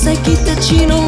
先たちの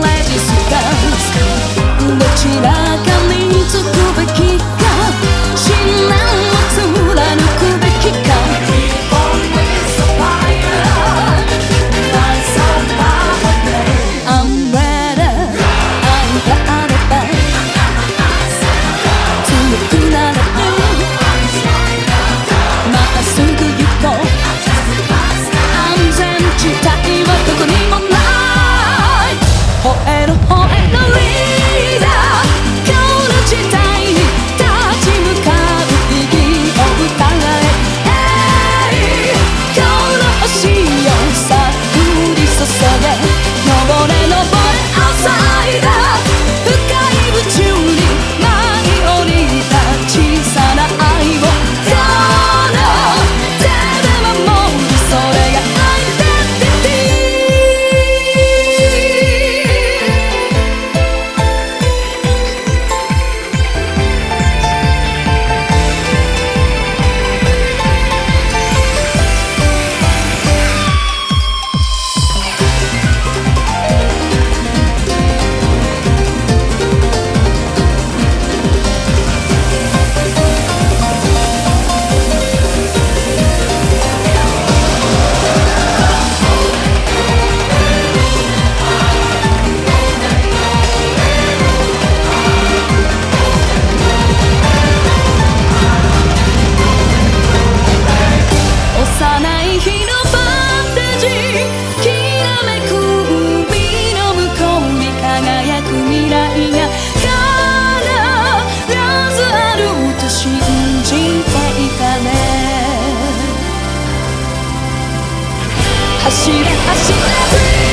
走れ